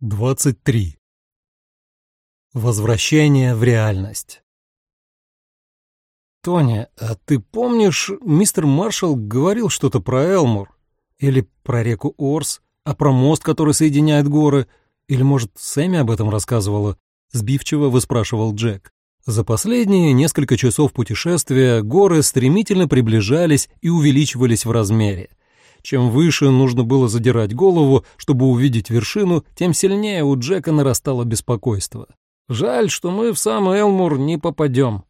23. Возвращение в реальность. «Тоня, а ты помнишь, мистер Маршалл говорил что-то про Элмур? Или про реку Орс? А про мост, который соединяет горы? Или, может, Сэмми об этом рассказывала?» Сбивчиво выспрашивал Джек. За последние несколько часов путешествия горы стремительно приближались и увеличивались в размере. Чем выше нужно было задирать голову, чтобы увидеть вершину, тем сильнее у Джека нарастало беспокойство. «Жаль, что мы в сам Элмур не попадем».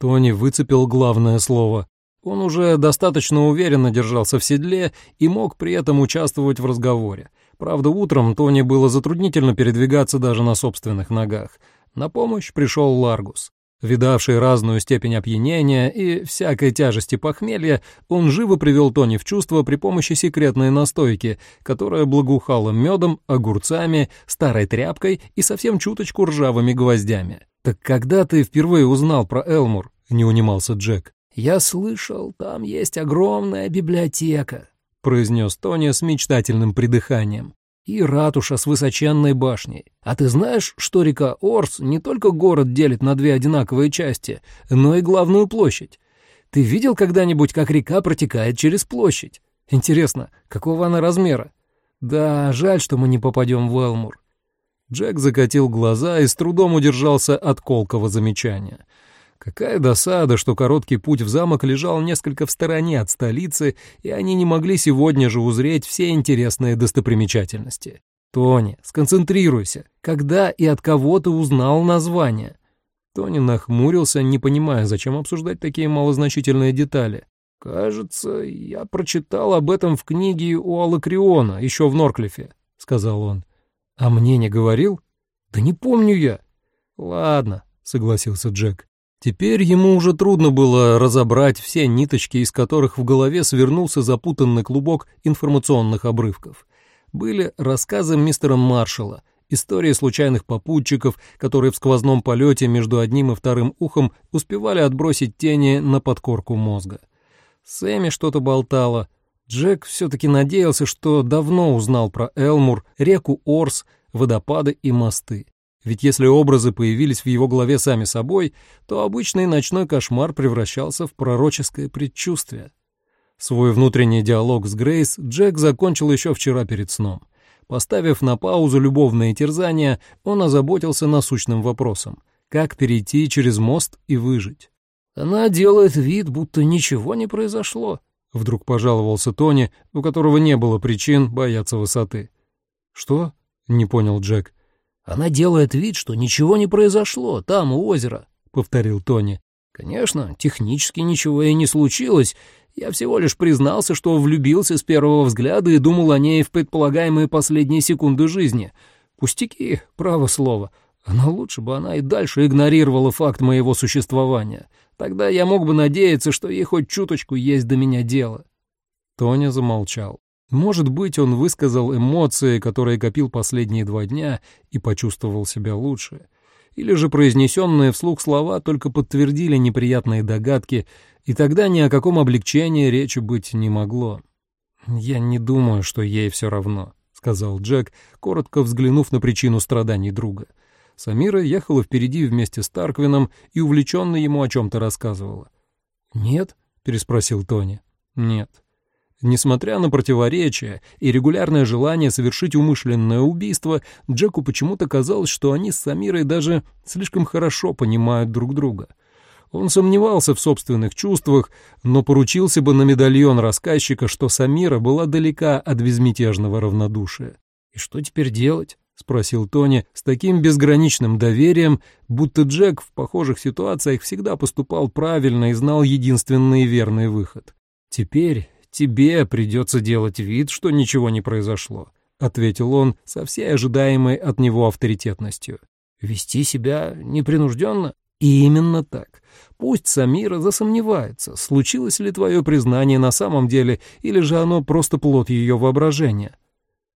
Тони выцепил главное слово. Он уже достаточно уверенно держался в седле и мог при этом участвовать в разговоре. Правда, утром Тони было затруднительно передвигаться даже на собственных ногах. На помощь пришел Ларгус. Видавший разную степень опьянения и всякой тяжести похмелья, он живо привел Тони в чувство при помощи секретной настойки, которая благоухала медом, огурцами, старой тряпкой и совсем чуточку ржавыми гвоздями. «Так когда ты впервые узнал про Элмур?» — не унимался Джек. «Я слышал, там есть огромная библиотека», — произнес Тони с мечтательным придыханием и ратуша с высоченной башней. А ты знаешь, что река Орс не только город делит на две одинаковые части, но и главную площадь? Ты видел когда-нибудь, как река протекает через площадь? Интересно, какого она размера? Да, жаль, что мы не попадем в Элмур. Джек закатил глаза и с трудом удержался от колкого замечания — Какая досада, что короткий путь в замок лежал несколько в стороне от столицы, и они не могли сегодня же узреть все интересные достопримечательности. «Тони, сконцентрируйся. Когда и от кого ты узнал название?» Тони нахмурился, не понимая, зачем обсуждать такие малозначительные детали. «Кажется, я прочитал об этом в книге у Алакриона, еще в Норклифе», — сказал он. «А мне не говорил?» «Да не помню я». «Ладно», — согласился Джек. Теперь ему уже трудно было разобрать все ниточки, из которых в голове свернулся запутанный клубок информационных обрывков. Были рассказы мистера Маршалла, истории случайных попутчиков, которые в сквозном полете между одним и вторым ухом успевали отбросить тени на подкорку мозга. Сэмми что-то болтала. Джек все-таки надеялся, что давно узнал про Элмур, реку Орс, водопады и мосты. Ведь если образы появились в его голове сами собой, то обычный ночной кошмар превращался в пророческое предчувствие. Свой внутренний диалог с Грейс Джек закончил еще вчера перед сном. Поставив на паузу любовные терзания, он озаботился насущным вопросом — как перейти через мост и выжить. «Она делает вид, будто ничего не произошло», — вдруг пожаловался Тони, у которого не было причин бояться высоты. «Что?» — не понял Джек. Она делает вид, что ничего не произошло там, у озера», — повторил Тони. «Конечно, технически ничего и не случилось. Я всего лишь признался, что влюбился с первого взгляда и думал о ней в предполагаемые последние секунды жизни. Пустяки, право слово. Но лучше бы она и дальше игнорировала факт моего существования. Тогда я мог бы надеяться, что ей хоть чуточку есть до меня дело». Тоня замолчал. Может быть, он высказал эмоции, которые копил последние два дня, и почувствовал себя лучше. Или же произнесенные вслух слова только подтвердили неприятные догадки, и тогда ни о каком облегчении речи быть не могло. «Я не думаю, что ей все равно», — сказал Джек, коротко взглянув на причину страданий друга. Самира ехала впереди вместе с Тарквином и увлеченно ему о чем-то рассказывала. «Нет?» — переспросил Тони. «Нет». Несмотря на противоречия и регулярное желание совершить умышленное убийство, Джеку почему-то казалось, что они с Самирой даже слишком хорошо понимают друг друга. Он сомневался в собственных чувствах, но поручился бы на медальон рассказчика, что Самира была далека от безмятежного равнодушия. «И что теперь делать?» — спросил Тони с таким безграничным доверием, будто Джек в похожих ситуациях всегда поступал правильно и знал единственный верный выход. Теперь тебе придется делать вид, что ничего не произошло», — ответил он со всей ожидаемой от него авторитетностью. «Вести себя непринужденно?» И именно так. Пусть Самира засомневается, случилось ли твое признание на самом деле, или же оно просто плод ее воображения.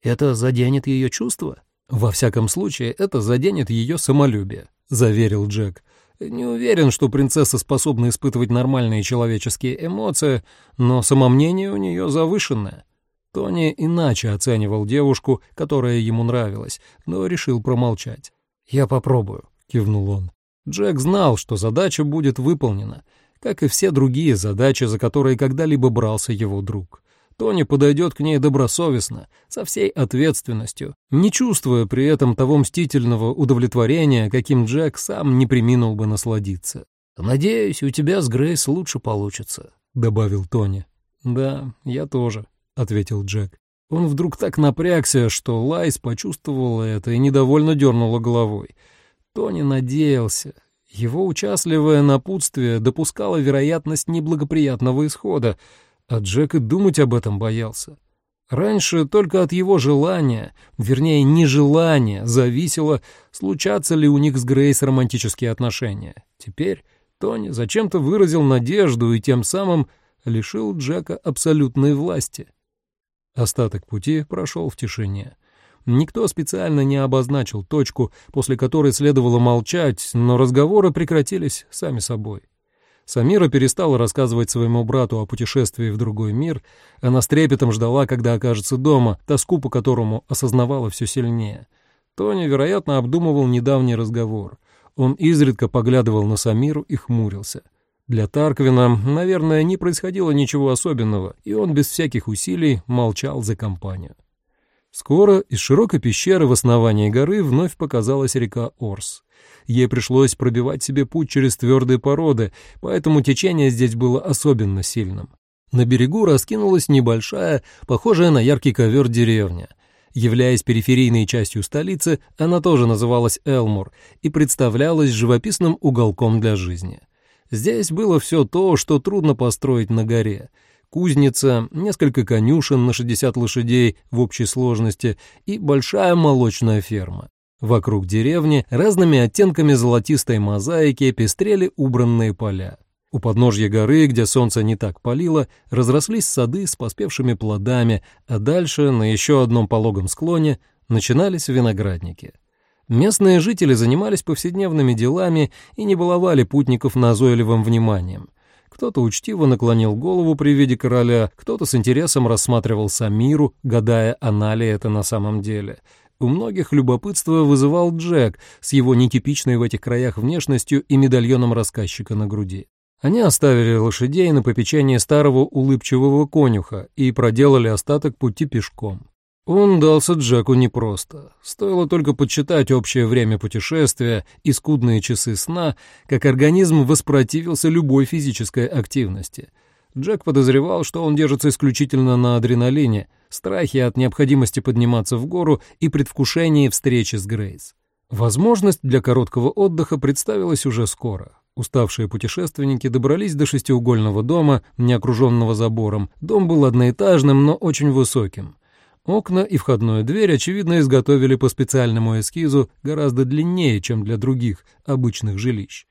Это заденет ее чувства? Во всяком случае, это заденет ее самолюбие, заверил Джек. Не уверен, что принцесса способна испытывать нормальные человеческие эмоции, но самомнение у нее завышенное. Тони иначе оценивал девушку, которая ему нравилась, но решил промолчать. «Я попробую», — кивнул он. Джек знал, что задача будет выполнена, как и все другие задачи, за которые когда-либо брался его друг. Тони подойдет к ней добросовестно, со всей ответственностью, не чувствуя при этом того мстительного удовлетворения, каким Джек сам не приминул бы насладиться. «Надеюсь, у тебя с Грейс лучше получится», — добавил Тони. «Да, я тоже», — ответил Джек. Он вдруг так напрягся, что Лайс почувствовала это и недовольно дернула головой. Тони надеялся. Его участливое напутствие допускало вероятность неблагоприятного исхода, а Джек и думать об этом боялся. Раньше только от его желания, вернее, нежелания, зависело, случатся ли у них с Грейс романтические отношения. Теперь Тони зачем-то выразил надежду и тем самым лишил Джека абсолютной власти. Остаток пути прошел в тишине. Никто специально не обозначил точку, после которой следовало молчать, но разговоры прекратились сами собой. Самира перестала рассказывать своему брату о путешествии в другой мир, она с трепетом ждала, когда окажется дома, тоску по которому осознавала все сильнее. Тони, вероятно, обдумывал недавний разговор. Он изредка поглядывал на Самиру и хмурился. Для Тарквина, наверное, не происходило ничего особенного, и он без всяких усилий молчал за компанию. Скоро из широкой пещеры в основании горы вновь показалась река Орс. Ей пришлось пробивать себе путь через твердые породы, поэтому течение здесь было особенно сильным. На берегу раскинулась небольшая, похожая на яркий ковер деревня. Являясь периферийной частью столицы, она тоже называлась Элмур и представлялась живописным уголком для жизни. Здесь было все то, что трудно построить на горе. Кузница, несколько конюшен на 60 лошадей в общей сложности и большая молочная ферма. Вокруг деревни разными оттенками золотистой мозаики пестрели убранные поля. У подножья горы, где солнце не так палило, разрослись сады с поспевшими плодами, а дальше, на еще одном пологом склоне, начинались виноградники. Местные жители занимались повседневными делами и не баловали путников назойливым вниманием. Кто-то учтиво наклонил голову при виде короля, кто-то с интересом рассматривал Самиру, гадая, она ли это на самом деле. У многих любопытство вызывал Джек с его нетипичной в этих краях внешностью и медальоном рассказчика на груди. Они оставили лошадей на попечение старого улыбчивого конюха и проделали остаток пути пешком. Он дался Джеку непросто. Стоило только подсчитать общее время путешествия и скудные часы сна, как организм воспротивился любой физической активности. Джек подозревал, что он держится исключительно на адреналине, страхе от необходимости подниматься в гору и предвкушении встречи с Грейс. Возможность для короткого отдыха представилась уже скоро. Уставшие путешественники добрались до шестиугольного дома, не окруженного забором. Дом был одноэтажным, но очень высоким. Окна и входную дверь, очевидно, изготовили по специальному эскизу гораздо длиннее, чем для других обычных жилищ.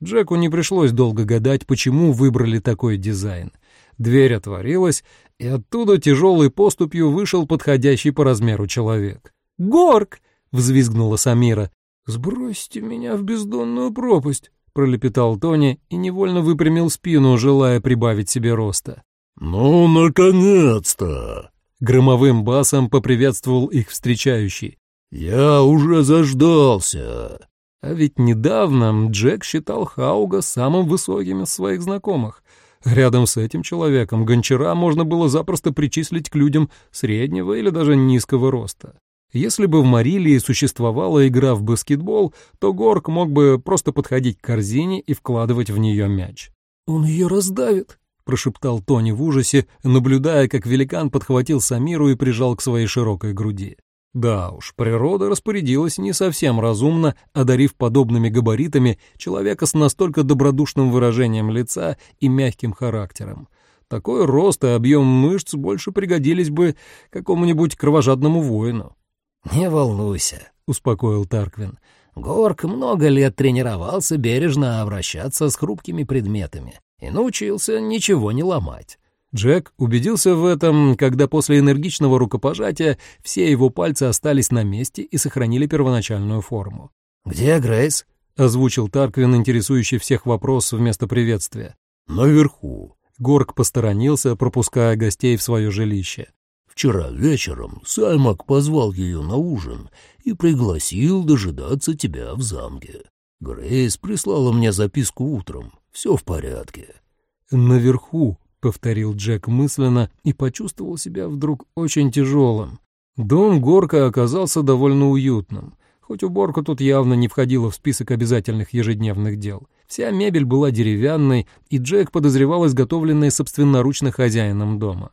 Джеку не пришлось долго гадать, почему выбрали такой дизайн. Дверь отворилась, и оттуда тяжелой поступью вышел подходящий по размеру человек. «Горк!» — взвизгнула Самира. «Сбросьте меня в бездонную пропасть!» — пролепетал Тони и невольно выпрямил спину, желая прибавить себе роста. «Ну, наконец-то!» Громовым басом поприветствовал их встречающий. «Я уже заждался!» А ведь недавно Джек считал Хауга самым высоким из своих знакомых. Рядом с этим человеком гончара можно было запросто причислить к людям среднего или даже низкого роста. Если бы в Марилии существовала игра в баскетбол, то Горк мог бы просто подходить к корзине и вкладывать в нее мяч. «Он ее раздавит», прошептал Тони в ужасе, наблюдая, как великан подхватил Самиру и прижал к своей широкой груди. Да уж, природа распорядилась не совсем разумно, одарив подобными габаритами человека с настолько добродушным выражением лица и мягким характером. Такой рост и объем мышц больше пригодились бы какому-нибудь кровожадному воину. «Не волнуйся», — успокоил Тарквин. «Горк много лет тренировался бережно обращаться с хрупкими предметами и научился ничего не ломать. Джек убедился в этом, когда после энергичного рукопожатия все его пальцы остались на месте и сохранили первоначальную форму. «Где Грейс?» — озвучил Тарквин, интересующий всех вопрос вместо приветствия. «Наверху». Горг посторонился, пропуская гостей в свое жилище. Вчера вечером Саймак позвал ее на ужин и пригласил дожидаться тебя в замке. Грейс прислала мне записку утром. Все в порядке. «Наверху», — повторил Джек мысленно и почувствовал себя вдруг очень тяжелым. Дом Горка оказался довольно уютным, хоть уборка тут явно не входила в список обязательных ежедневных дел. Вся мебель была деревянной, и Джек подозревал изготовленной собственноручно хозяином дома.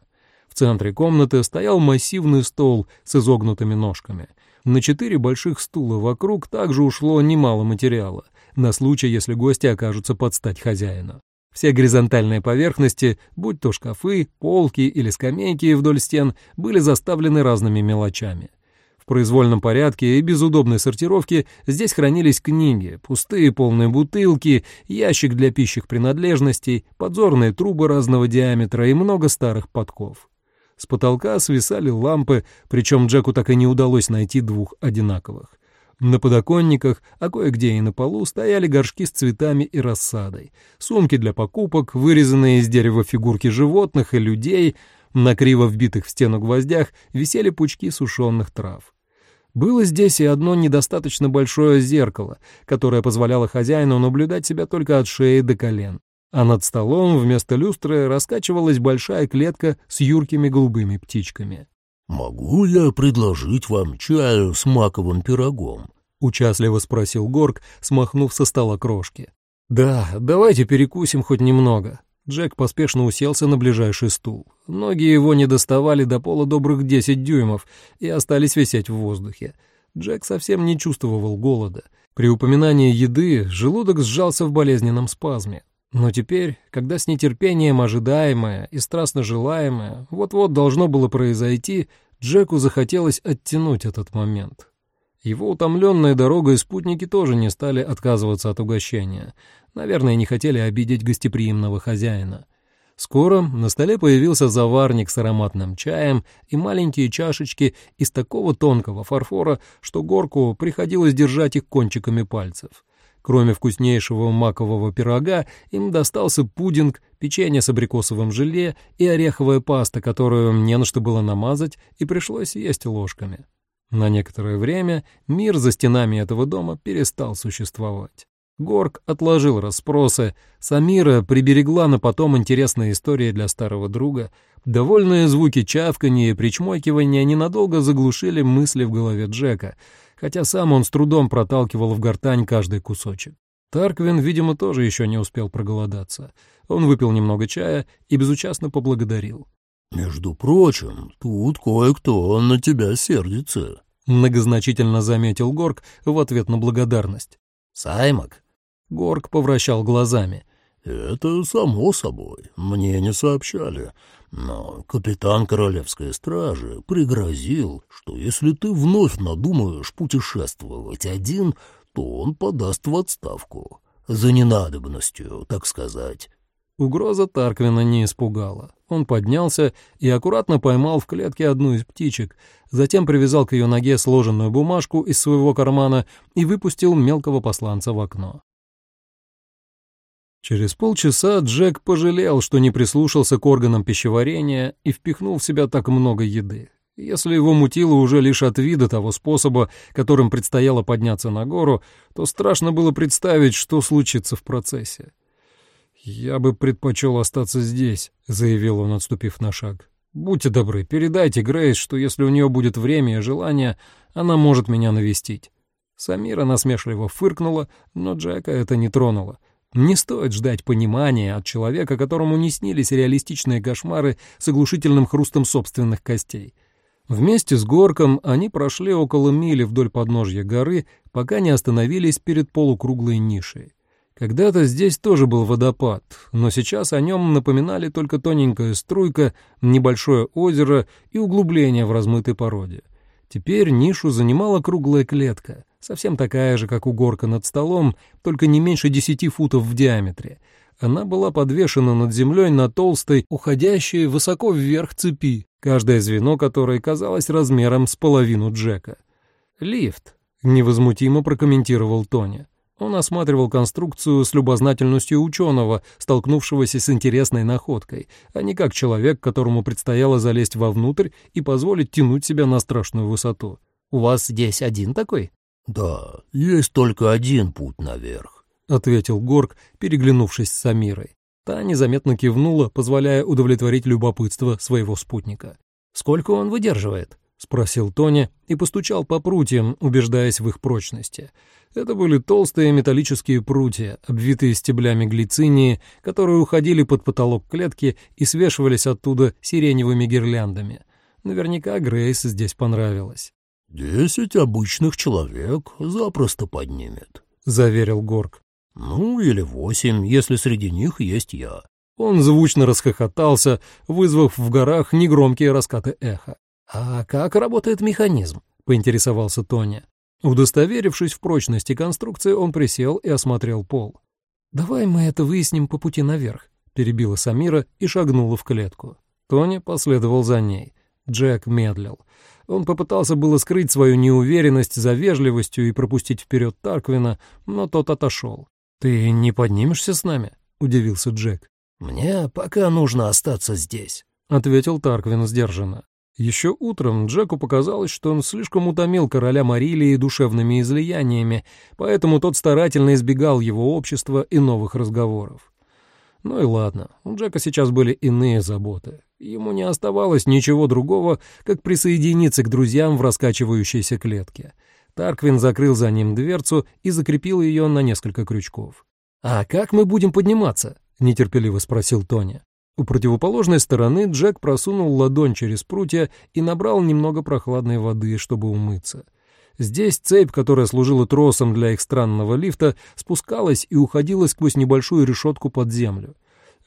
В центре комнаты стоял массивный стол с изогнутыми ножками. На четыре больших стула вокруг также ушло немало материала, на случай, если гости окажутся под стать хозяина. Все горизонтальные поверхности, будь то шкафы, полки или скамейки вдоль стен, были заставлены разными мелочами. В произвольном порядке и без удобной сортировки здесь хранились книги, пустые полные бутылки, ящик для пищих принадлежностей, подзорные трубы разного диаметра и много старых подков. С потолка свисали лампы, причем Джеку так и не удалось найти двух одинаковых. На подоконниках, а кое-где и на полу стояли горшки с цветами и рассадой, сумки для покупок, вырезанные из дерева фигурки животных и людей, на криво вбитых в стену гвоздях висели пучки сушеных трав. Было здесь и одно недостаточно большое зеркало, которое позволяло хозяину наблюдать себя только от шеи до колен. А над столом вместо люстры раскачивалась большая клетка с юркими голубыми птичками. «Могу я предложить вам чаю с маковым пирогом?» — участливо спросил Горг, смахнув со стола крошки. «Да, давайте перекусим хоть немного». Джек поспешно уселся на ближайший стул. Ноги его не доставали до пола добрых десять дюймов и остались висеть в воздухе. Джек совсем не чувствовал голода. При упоминании еды желудок сжался в болезненном спазме. Но теперь, когда с нетерпением ожидаемое и страстно желаемое вот-вот должно было произойти, Джеку захотелось оттянуть этот момент. Его утомленная дорога и спутники тоже не стали отказываться от угощения. Наверное, не хотели обидеть гостеприимного хозяина. Скоро на столе появился заварник с ароматным чаем и маленькие чашечки из такого тонкого фарфора, что горку приходилось держать их кончиками пальцев. Кроме вкуснейшего макового пирога, им достался пудинг, печенье с абрикосовым желе и ореховая паста, которую не на что было намазать, и пришлось есть ложками. На некоторое время мир за стенами этого дома перестал существовать. Горг отложил расспросы, Самира приберегла на потом интересные истории для старого друга, довольные звуки чавканья и причмокивания ненадолго заглушили мысли в голове Джека — хотя сам он с трудом проталкивал в гортань каждый кусочек. Тарквин, видимо, тоже еще не успел проголодаться. Он выпил немного чая и безучастно поблагодарил. «Между прочим, тут кое-кто на тебя сердится», — многозначительно заметил Горг в ответ на благодарность. «Саймак?» Горг повращал глазами. «Это само собой. Мне не сообщали. Но капитан Королевской стражи пригрозил, что если ты вновь надумаешь путешествовать один, то он подаст в отставку. За ненадобностью, так сказать». Угроза Тарквина не испугала. Он поднялся и аккуратно поймал в клетке одну из птичек, затем привязал к ее ноге сложенную бумажку из своего кармана и выпустил мелкого посланца в окно. Через полчаса Джек пожалел, что не прислушался к органам пищеварения и впихнул в себя так много еды. Если его мутило уже лишь от вида того способа, которым предстояло подняться на гору, то страшно было представить, что случится в процессе. «Я бы предпочел остаться здесь», — заявил он, отступив на шаг. «Будьте добры, передайте Грейс, что если у нее будет время и желание, она может меня навестить». Самира насмешливо фыркнула, но Джека это не тронуло. Не стоит ждать понимания от человека, которому не снились реалистичные кошмары с оглушительным хрустом собственных костей. Вместе с Горком они прошли около мили вдоль подножья горы, пока не остановились перед полукруглой нишей. Когда-то здесь тоже был водопад, но сейчас о нем напоминали только тоненькая струйка, небольшое озеро и углубление в размытой породе. Теперь нишу занимала круглая клетка, совсем такая же, как у горка над столом, только не меньше десяти футов в диаметре. Она была подвешена над землей на толстой, уходящей высоко вверх цепи, каждое звено которой казалось размером с половину Джека. «Лифт», — невозмутимо прокомментировал Тони. Он осматривал конструкцию с любознательностью ученого, столкнувшегося с интересной находкой, а не как человек, которому предстояло залезть вовнутрь и позволить тянуть себя на страшную высоту. «У вас здесь один такой?» «Да, есть только один путь наверх», — ответил Горг, переглянувшись с Самирой. Та незаметно кивнула, позволяя удовлетворить любопытство своего спутника. «Сколько он выдерживает?» — спросил Тони и постучал по прутьям, убеждаясь в их прочности. Это были толстые металлические прутья, обвитые стеблями глицинии, которые уходили под потолок клетки и свешивались оттуда сиреневыми гирляндами. Наверняка Грейс здесь понравилось. «Десять обычных человек запросто поднимет», — заверил Горг. «Ну, или восемь, если среди них есть я». Он звучно расхохотался, вызвав в горах негромкие раскаты эха. «А как работает механизм?» — поинтересовался Тоня. Удостоверившись в прочности конструкции, он присел и осмотрел пол. «Давай мы это выясним по пути наверх», — перебила Самира и шагнула в клетку. Тони последовал за ней. Джек медлил. Он попытался было скрыть свою неуверенность за вежливостью и пропустить вперед Тарквина, но тот отошел. «Ты не поднимешься с нами?» — удивился Джек. «Мне пока нужно остаться здесь», — ответил Тарквин сдержанно. Еще утром Джеку показалось, что он слишком утомил короля Марилии душевными излияниями, поэтому тот старательно избегал его общества и новых разговоров. Ну и ладно, у Джека сейчас были иные заботы. Ему не оставалось ничего другого, как присоединиться к друзьям в раскачивающейся клетке. Тарквин закрыл за ним дверцу и закрепил ее на несколько крючков. «А как мы будем подниматься?» — нетерпеливо спросил Тоня. У противоположной стороны Джек просунул ладонь через прутья и набрал немного прохладной воды, чтобы умыться. Здесь цепь, которая служила тросом для их странного лифта, спускалась и уходила сквозь небольшую решетку под землю.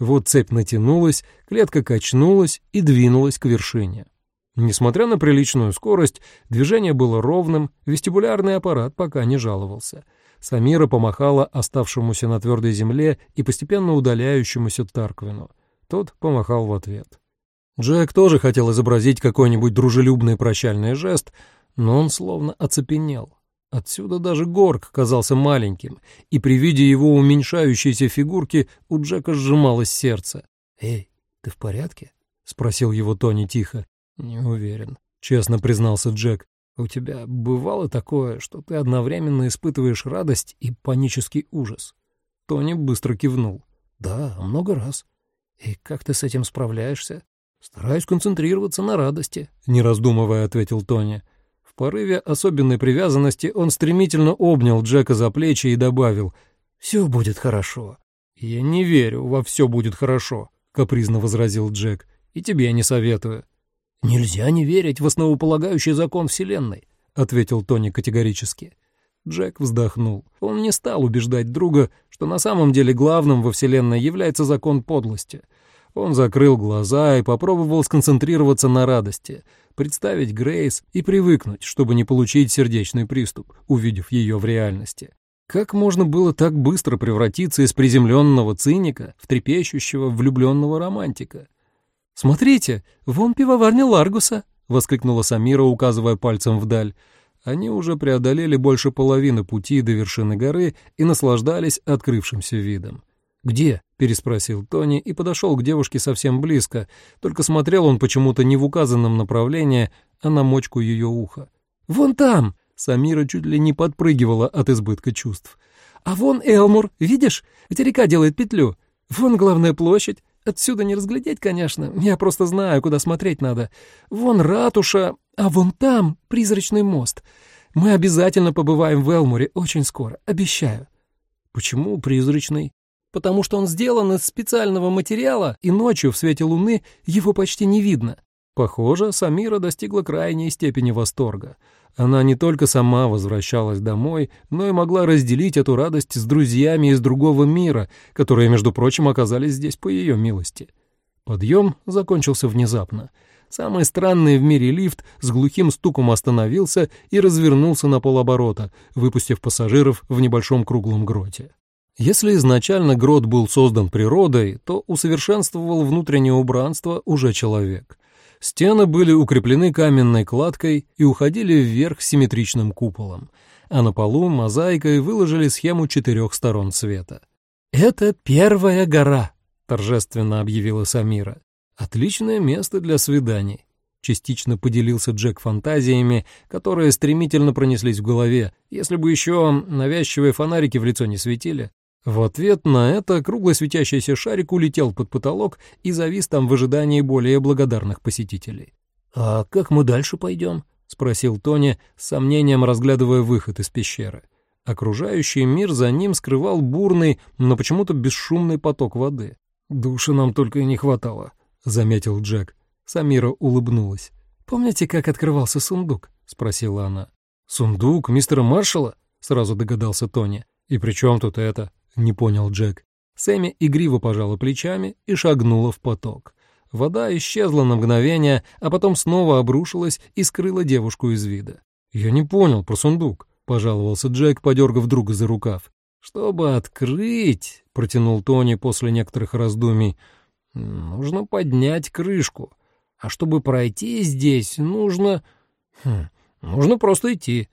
Вот цепь натянулась, клетка качнулась и двинулась к вершине. Несмотря на приличную скорость, движение было ровным, вестибулярный аппарат пока не жаловался. Самира помахала оставшемуся на твердой земле и постепенно удаляющемуся Тарквину. Тот помахал в ответ. Джек тоже хотел изобразить какой-нибудь дружелюбный прощальный жест, но он словно оцепенел. Отсюда даже Горг казался маленьким, и при виде его уменьшающейся фигурки у Джека сжималось сердце. «Эй, ты в порядке?» — спросил его Тони тихо. «Не уверен», — честно признался Джек. «У тебя бывало такое, что ты одновременно испытываешь радость и панический ужас?» Тони быстро кивнул. «Да, много раз. «И как ты с этим справляешься?» «Стараюсь концентрироваться на радости», — не раздумывая ответил Тони. В порыве особенной привязанности он стремительно обнял Джека за плечи и добавил «Все будет хорошо». «Я не верю во «все будет хорошо», — капризно возразил Джек. «И тебе не советую». «Нельзя не верить в основополагающий закон Вселенной», — ответил Тони категорически. Джек вздохнул. Он не стал убеждать друга, что на самом деле главным во Вселенной является закон подлости. Он закрыл глаза и попробовал сконцентрироваться на радости, представить Грейс и привыкнуть, чтобы не получить сердечный приступ, увидев ее в реальности. Как можно было так быстро превратиться из приземленного циника в трепещущего влюбленного романтика? «Смотрите, вон пивоварня Ларгуса!» — воскликнула Самира, указывая пальцем вдаль. Они уже преодолели больше половины пути до вершины горы и наслаждались открывшимся видом. «Где?» — переспросил Тони и подошел к девушке совсем близко, только смотрел он почему-то не в указанном направлении, а на мочку ее уха. «Вон там!» — Самира чуть ли не подпрыгивала от избытка чувств. «А вон Элмур, видишь? Где река делает петлю. Вон главная площадь. Отсюда не разглядеть, конечно, я просто знаю, куда смотреть надо. Вон ратуша, а вон там призрачный мост. Мы обязательно побываем в Элмуре очень скоро, обещаю». «Почему призрачный?» «Потому что он сделан из специального материала, и ночью в свете луны его почти не видно». Похоже, Самира достигла крайней степени восторга. Она не только сама возвращалась домой, но и могла разделить эту радость с друзьями из другого мира, которые, между прочим, оказались здесь по ее милости. Подъем закончился внезапно. Самый странный в мире лифт с глухим стуком остановился и развернулся на полоборота, выпустив пассажиров в небольшом круглом гроте. Если изначально грот был создан природой, то усовершенствовал внутреннее убранство уже человек. Стены были укреплены каменной кладкой и уходили вверх симметричным куполом, а на полу мозаикой выложили схему четырех сторон света. «Это первая гора», — торжественно объявила Самира. «Отличное место для свиданий». Частично поделился Джек фантазиями, которые стремительно пронеслись в голове, если бы еще навязчивые фонарики в лицо не светили. В ответ на это круглый светящийся шарик улетел под потолок и завис там в ожидании более благодарных посетителей. «А как мы дальше пойдем?» — спросил Тони, с сомнением разглядывая выход из пещеры. Окружающий мир за ним скрывал бурный, но почему-то бесшумный поток воды. «Души нам только и не хватало», — заметил Джек. Самира улыбнулась. «Помните, как открывался сундук?» — спросила она. «Сундук мистера Маршала?» — сразу догадался Тони. «И при чем тут это?» — не понял Джек. Сэмми игриво пожала плечами и шагнула в поток. Вода исчезла на мгновение, а потом снова обрушилась и скрыла девушку из вида. «Я не понял про сундук», — пожаловался Джек, подергав друга за рукав. «Чтобы открыть», — протянул Тони после некоторых раздумий, — «нужно поднять крышку. А чтобы пройти здесь, нужно... Хм, нужно просто идти.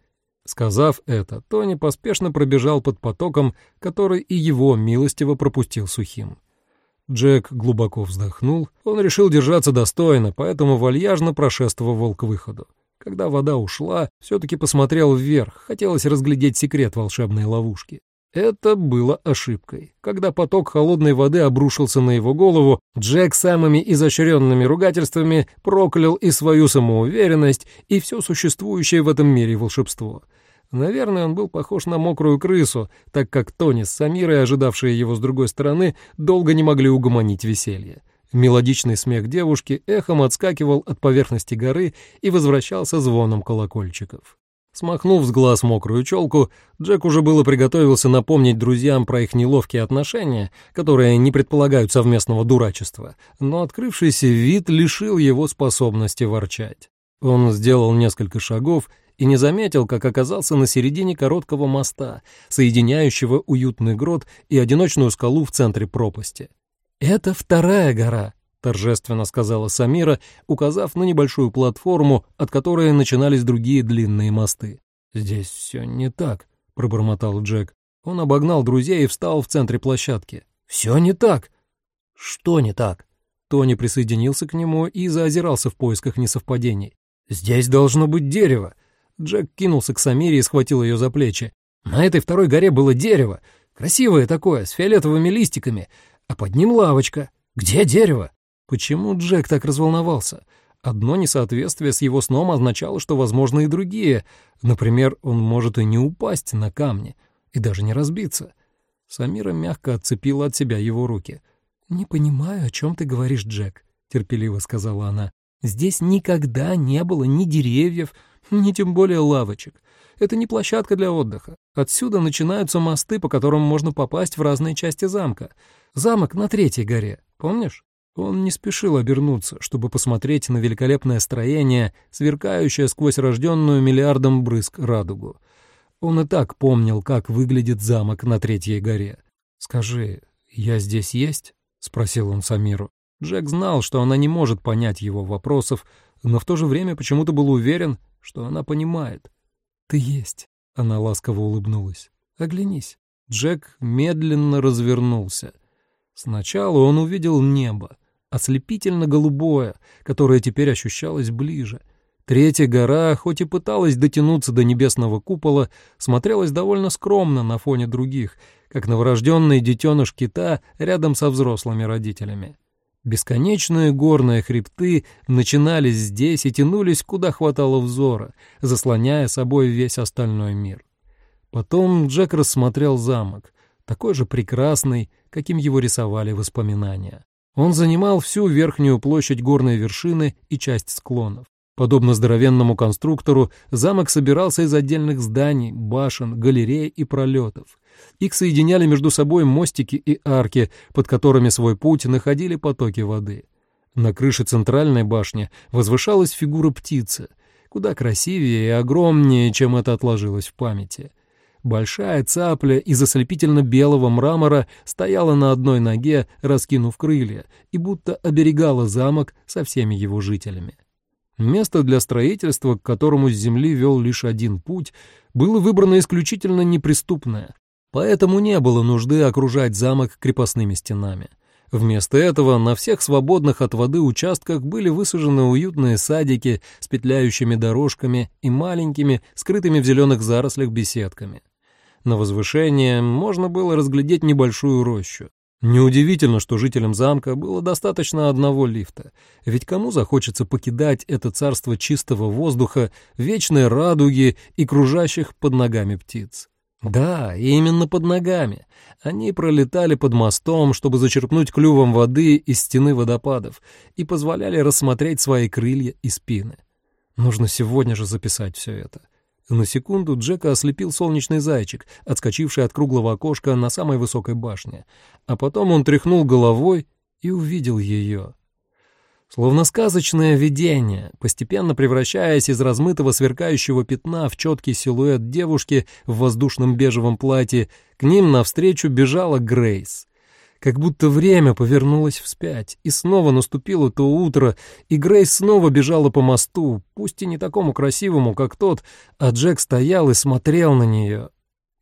Сказав это, Тони поспешно пробежал под потоком, который и его милостиво пропустил сухим. Джек глубоко вздохнул. Он решил держаться достойно, поэтому вальяжно прошествовал к выходу. Когда вода ушла, все-таки посмотрел вверх, хотелось разглядеть секрет волшебной ловушки. Это было ошибкой. Когда поток холодной воды обрушился на его голову, Джек самыми изощренными ругательствами проклял и свою самоуверенность, и все существующее в этом мире волшебство. Наверное, он был похож на мокрую крысу, так как Тони с Самирой, ожидавшие его с другой стороны, долго не могли угомонить веселье. Мелодичный смех девушки эхом отскакивал от поверхности горы и возвращался звоном колокольчиков. Смахнув с глаз мокрую челку, Джек уже было приготовился напомнить друзьям про их неловкие отношения, которые не предполагают совместного дурачества, но открывшийся вид лишил его способности ворчать. Он сделал несколько шагов и не заметил, как оказался на середине короткого моста, соединяющего уютный грот и одиночную скалу в центре пропасти. «Это вторая гора», — торжественно сказала Самира, указав на небольшую платформу, от которой начинались другие длинные мосты. «Здесь все не так», — пробормотал Джек. Он обогнал друзей и встал в центре площадки. «Все не так». «Что не так?» Тони присоединился к нему и заозирался в поисках несовпадений. «Здесь должно быть дерево». Джек кинулся к Самире и схватил ее за плечи. «На этой второй горе было дерево. Красивое такое, с фиолетовыми листиками. А под ним лавочка. Где дерево?» Почему Джек так разволновался? Одно несоответствие с его сном означало, что возможны и другие. Например, он может и не упасть на камни, и даже не разбиться. Самира мягко отцепила от себя его руки. «Не понимаю, о чем ты говоришь, Джек», — терпеливо сказала она. «Здесь никогда не было ни деревьев, ни тем более лавочек. Это не площадка для отдыха. Отсюда начинаются мосты, по которым можно попасть в разные части замка. Замок на третьей горе, помнишь?» Он не спешил обернуться, чтобы посмотреть на великолепное строение, сверкающее сквозь рожденную миллиардом брызг радугу. Он и так помнил, как выглядит замок на Третьей горе. «Скажи, я здесь есть?» — спросил он Самиру. Джек знал, что она не может понять его вопросов, но в то же время почему-то был уверен, что она понимает. «Ты есть», — она ласково улыбнулась. «Оглянись». Джек медленно развернулся. Сначала он увидел небо ослепительно-голубое, которое теперь ощущалось ближе. Третья гора, хоть и пыталась дотянуться до небесного купола, смотрелась довольно скромно на фоне других, как новорожденный детеныш кита рядом со взрослыми родителями. Бесконечные горные хребты начинались здесь и тянулись, куда хватало взора, заслоняя собой весь остальной мир. Потом Джек рассмотрел замок, такой же прекрасный, каким его рисовали воспоминания. Он занимал всю верхнюю площадь горной вершины и часть склонов. Подобно здоровенному конструктору, замок собирался из отдельных зданий, башен, галерей и пролетов. Их соединяли между собой мостики и арки, под которыми свой путь находили потоки воды. На крыше центральной башни возвышалась фигура птицы, куда красивее и огромнее, чем это отложилось в памяти. Большая цапля из ослепительно-белого мрамора стояла на одной ноге, раскинув крылья, и будто оберегала замок со всеми его жителями. Место для строительства, к которому с земли вел лишь один путь, было выбрано исключительно неприступное, поэтому не было нужды окружать замок крепостными стенами. Вместо этого на всех свободных от воды участках были высажены уютные садики с петляющими дорожками и маленькими, скрытыми в зеленых зарослях беседками. На возвышение можно было разглядеть небольшую рощу. Неудивительно, что жителям замка было достаточно одного лифта, ведь кому захочется покидать это царство чистого воздуха, вечной радуги и кружащих под ногами птиц. Да, именно под ногами. Они пролетали под мостом, чтобы зачерпнуть клювом воды из стены водопадов и позволяли рассмотреть свои крылья и спины. Нужно сегодня же записать все это. На секунду Джека ослепил солнечный зайчик, отскочивший от круглого окошка на самой высокой башне, а потом он тряхнул головой и увидел ее. Словно сказочное видение, постепенно превращаясь из размытого сверкающего пятна в четкий силуэт девушки в воздушном бежевом платье, к ним навстречу бежала Грейс. Как будто время повернулось вспять, и снова наступило то утро, и Грейс снова бежала по мосту, пусть и не такому красивому, как тот, а Джек стоял и смотрел на нее.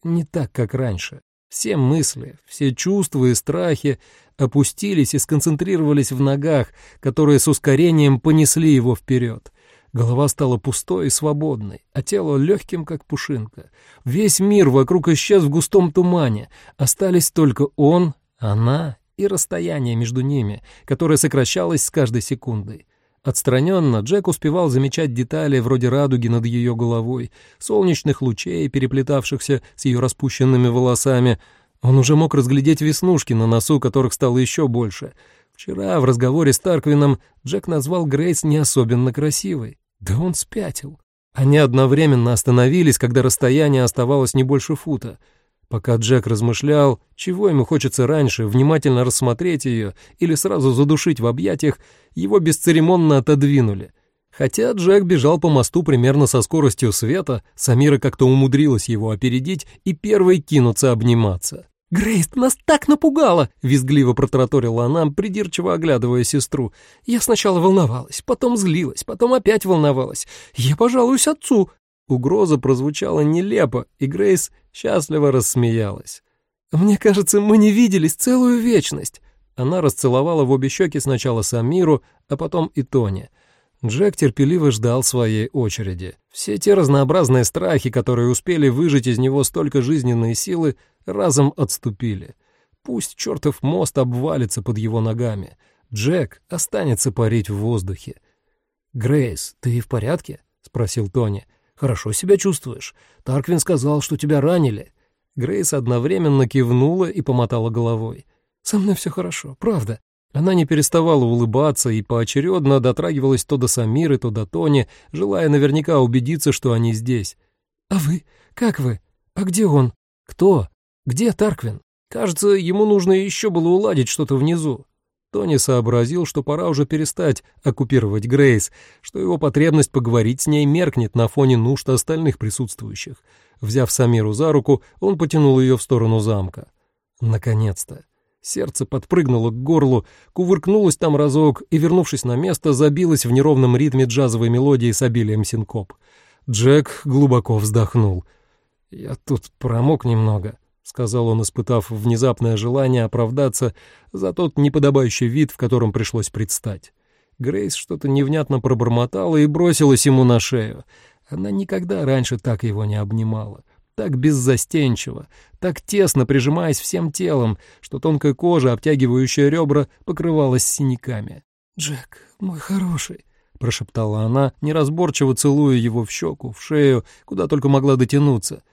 Не так, как раньше. Все мысли, все чувства и страхи опустились и сконцентрировались в ногах, которые с ускорением понесли его вперед. Голова стала пустой и свободной, а тело легким, как пушинка. Весь мир вокруг исчез в густом тумане. Остались только он, она и расстояние между ними, которое сокращалось с каждой секундой. Отстраненно Джек успевал замечать детали вроде радуги над ее головой, солнечных лучей, переплетавшихся с ее распущенными волосами. Он уже мог разглядеть веснушки на носу, которых стало еще больше. Вчера в разговоре с Тарквином Джек назвал Грейс не особенно красивой. Да он спятил. Они одновременно остановились, когда расстояние оставалось не больше фута — Пока Джек размышлял, чего ему хочется раньше, внимательно рассмотреть ее или сразу задушить в объятиях, его бесцеремонно отодвинули. Хотя Джек бежал по мосту примерно со скоростью света, Самира как-то умудрилась его опередить и первой кинуться обниматься. «Грейс, нас так напугала!» — визгливо протраторила она, придирчиво оглядывая сестру. «Я сначала волновалась, потом злилась, потом опять волновалась. Я пожалуюсь отцу!» Угроза прозвучала нелепо, и Грейс счастливо рассмеялась. «Мне кажется, мы не виделись целую вечность». Она расцеловала в обе щеки сначала Самиру, а потом и Тони. Джек терпеливо ждал своей очереди. Все те разнообразные страхи, которые успели выжить из него столько жизненной силы, разом отступили. Пусть чертов мост обвалится под его ногами. Джек останется парить в воздухе. «Грейс, ты в порядке?» — спросил Тони. Хорошо себя чувствуешь? Тарквин сказал, что тебя ранили». Грейс одновременно кивнула и помотала головой. «Со мной все хорошо, правда». Она не переставала улыбаться и поочередно дотрагивалась то до Самиры, то до Тони, желая наверняка убедиться, что они здесь. «А вы? Как вы? А где он? Кто? Где Тарквин? Кажется, ему нужно еще было уладить что-то внизу». Тони сообразил, что пора уже перестать оккупировать Грейс, что его потребность поговорить с ней меркнет на фоне нужд остальных присутствующих. Взяв Самиру за руку, он потянул ее в сторону замка. Наконец-то. Сердце подпрыгнуло к горлу, кувыркнулось там разок и, вернувшись на место, забилось в неровном ритме джазовой мелодии с обилием синкоп. Джек глубоко вздохнул. «Я тут промок немного», — сказал он, испытав внезапное желание оправдаться за тот неподобающий вид, в котором пришлось предстать. Грейс что-то невнятно пробормотала и бросилась ему на шею. Она никогда раньше так его не обнимала. Так беззастенчиво, так тесно прижимаясь всем телом, что тонкая кожа, обтягивающая ребра, покрывалась синяками. «Джек, мой хороший», — прошептала она, неразборчиво целуя его в щеку, в шею, куда только могла дотянуться.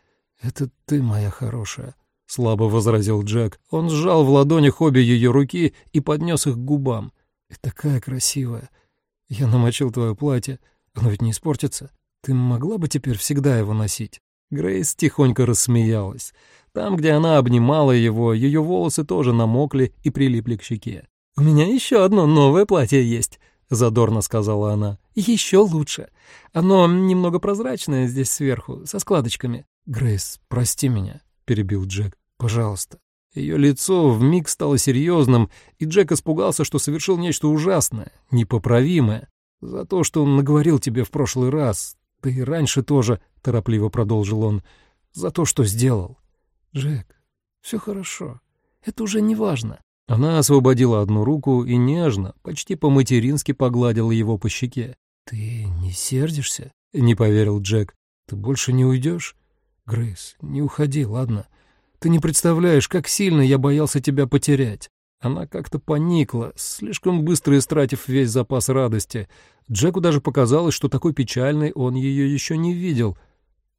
«Это ты, моя хорошая» слабо возразил Джек. Он сжал в ладонях обе ее руки и поднес их к губам. «И такая красивая. Я намочил твое платье. Оно ведь не испортится. Ты могла бы теперь всегда его носить?» Грейс тихонько рассмеялась. Там, где она обнимала его, ее волосы тоже намокли и прилипли к щеке. «У меня еще одно новое платье есть», — задорно сказала она. «Еще лучше. Оно немного прозрачное здесь сверху, со складочками. «Грейс, прости меня», — перебил Джек. «Пожалуйста». Ее лицо вмиг стало серьезным, и Джек испугался, что совершил нечто ужасное, непоправимое. «За то, что он наговорил тебе в прошлый раз, да и раньше тоже», — торопливо продолжил он, — «за то, что сделал». «Джек, все хорошо. Это уже не важно». Она освободила одну руку и нежно, почти по-матерински погладила его по щеке. «Ты не сердишься?» — не поверил Джек. «Ты больше не уйдешь? Грейс, не уходи, ладно? Ты не представляешь, как сильно я боялся тебя потерять». Она как-то поникла, слишком быстро истратив весь запас радости. Джеку даже показалось, что такой печальной он ее еще не видел.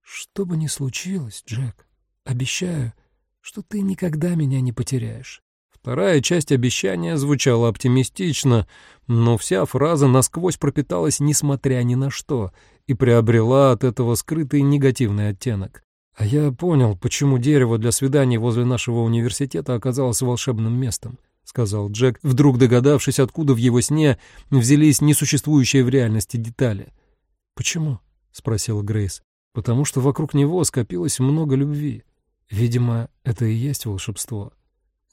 «Что бы ни случилось, Джек, обещаю, что ты никогда меня не потеряешь». Вторая часть обещания звучала оптимистично, но вся фраза насквозь пропиталась несмотря ни на что и приобрела от этого скрытый негативный оттенок. А я понял, почему дерево для свиданий возле нашего университета оказалось волшебным местом. — сказал Джек, вдруг догадавшись, откуда в его сне взялись несуществующие в реальности детали. «Почему?» — спросила Грейс. «Потому что вокруг него скопилось много любви. Видимо, это и есть волшебство».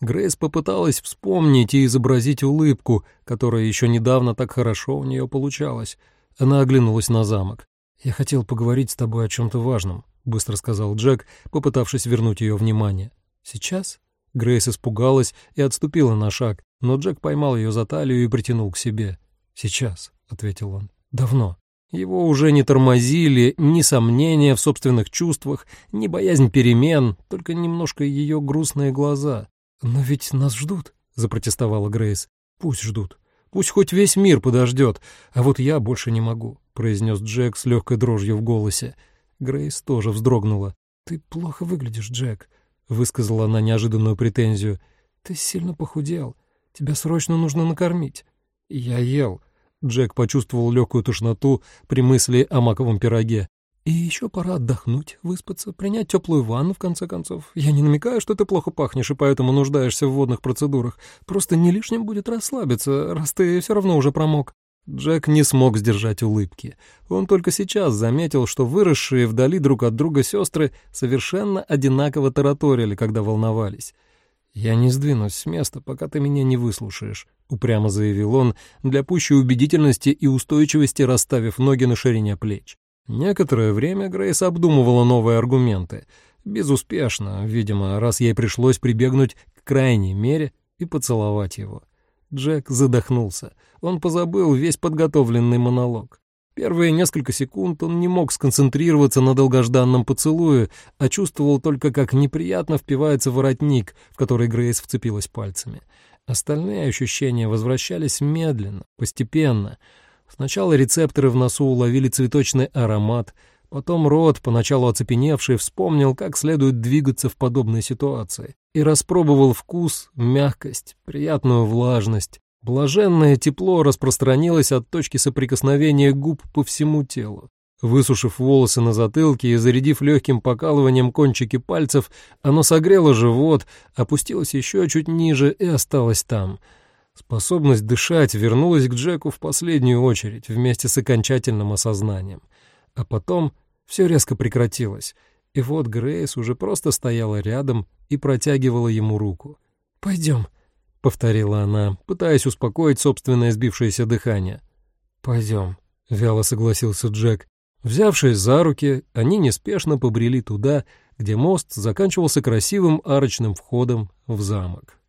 Грейс попыталась вспомнить и изобразить улыбку, которая еще недавно так хорошо у нее получалась. Она оглянулась на замок. «Я хотел поговорить с тобой о чем-то важном», — быстро сказал Джек, попытавшись вернуть ее внимание. «Сейчас?» Грейс испугалась и отступила на шаг, но Джек поймал ее за талию и притянул к себе. «Сейчас», — ответил он, — «давно». Его уже не тормозили ни сомнения в собственных чувствах, ни боязнь перемен, только немножко ее грустные глаза. «Но ведь нас ждут», — запротестовала Грейс. «Пусть ждут. Пусть хоть весь мир подождет, а вот я больше не могу», — произнес Джек с легкой дрожью в голосе. Грейс тоже вздрогнула. «Ты плохо выглядишь, Джек», — высказала она неожиданную претензию. «Ты сильно похудел. Тебя срочно нужно накормить». «Я ел». Джек почувствовал легкую тошноту при мысли о маковом пироге. И еще пора отдохнуть, выспаться, принять теплую ванну, в конце концов. Я не намекаю, что ты плохо пахнешь и поэтому нуждаешься в водных процедурах. Просто не лишним будет расслабиться, раз ты все равно уже промок». Джек не смог сдержать улыбки. Он только сейчас заметил, что выросшие вдали друг от друга сестры совершенно одинаково тараторили, когда волновались. «Я не сдвинусь с места, пока ты меня не выслушаешь», — упрямо заявил он, для пущей убедительности и устойчивости расставив ноги на ширине плеч. Некоторое время Грейс обдумывала новые аргументы. Безуспешно, видимо, раз ей пришлось прибегнуть к крайней мере и поцеловать его. Джек задохнулся. Он позабыл весь подготовленный монолог. Первые несколько секунд он не мог сконцентрироваться на долгожданном поцелуе, а чувствовал только, как неприятно впивается воротник, в который Грейс вцепилась пальцами. Остальные ощущения возвращались медленно, постепенно — Сначала рецепторы в носу уловили цветочный аромат, потом рот, поначалу оцепеневший, вспомнил, как следует двигаться в подобной ситуации, и распробовал вкус, мягкость, приятную влажность. Блаженное тепло распространилось от точки соприкосновения губ по всему телу. Высушив волосы на затылке и зарядив легким покалыванием кончики пальцев, оно согрело живот, опустилось еще чуть ниже и осталось там — Способность дышать вернулась к Джеку в последнюю очередь вместе с окончательным осознанием. А потом все резко прекратилось, и вот Грейс уже просто стояла рядом и протягивала ему руку. «Пойдем», — повторила она, пытаясь успокоить собственное сбившееся дыхание. «Пойдем», — вяло согласился Джек. Взявшись за руки, они неспешно побрели туда, где мост заканчивался красивым арочным входом в замок.